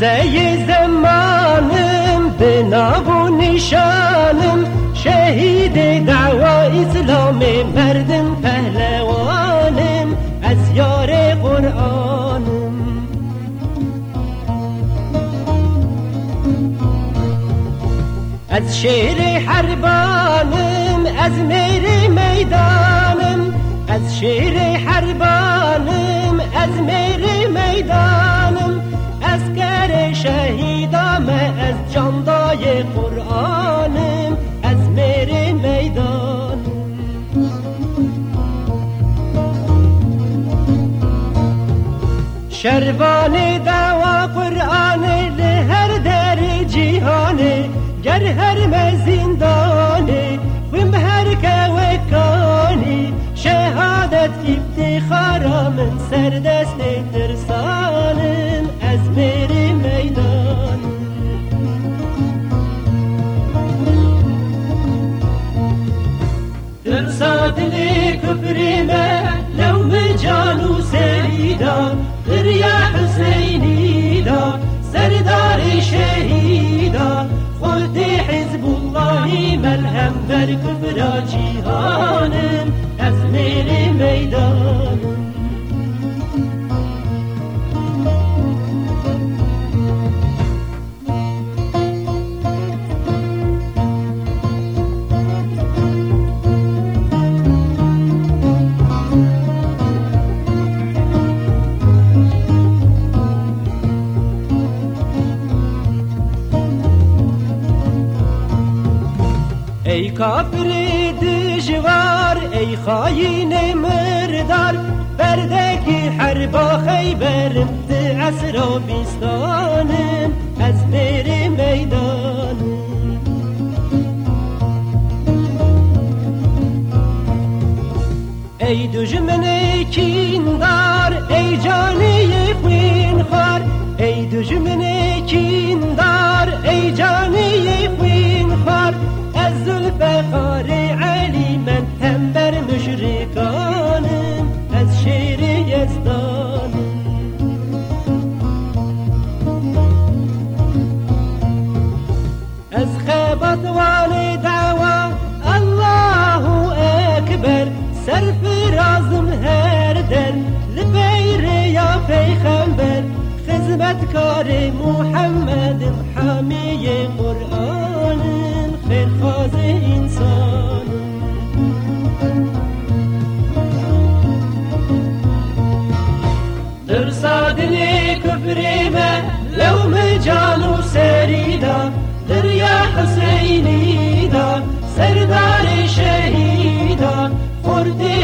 حمزه زمانم به نام و نشانم شهید دعوا اسلام مردم پهلوانم از یار قرآنم از شیر حربانم از میر می‌دانم از شیر حربانم از میر قرآنم از میر می‌دانم شروان دوا قرآن لهر در جهانه گر هر مزیندانه ویم هر کوکانی شهادت افتخارا من سر دست ترصاد لي كفريمة لو مجال سيدا غير يا حسيني دا سردار شهيدا خوتي حزب الله ملهم بر كفرا جيهانم أزمير ميدان ای کافر دجوار ای خاین مردار بردگی حربا خیبرم ده عصر و بیستانم از بیر می‌دانم ای دجمن کیندار ای جانی خوین خار ای دجمن کیندار ولي دعوة. الله أكبر. سر في رازم هردر لبير يا بيخمبر خزمة كاري محمد محامي قرآن. خير خازي إنسان. در صادني ما لو مجانو سريدا در حسين norte.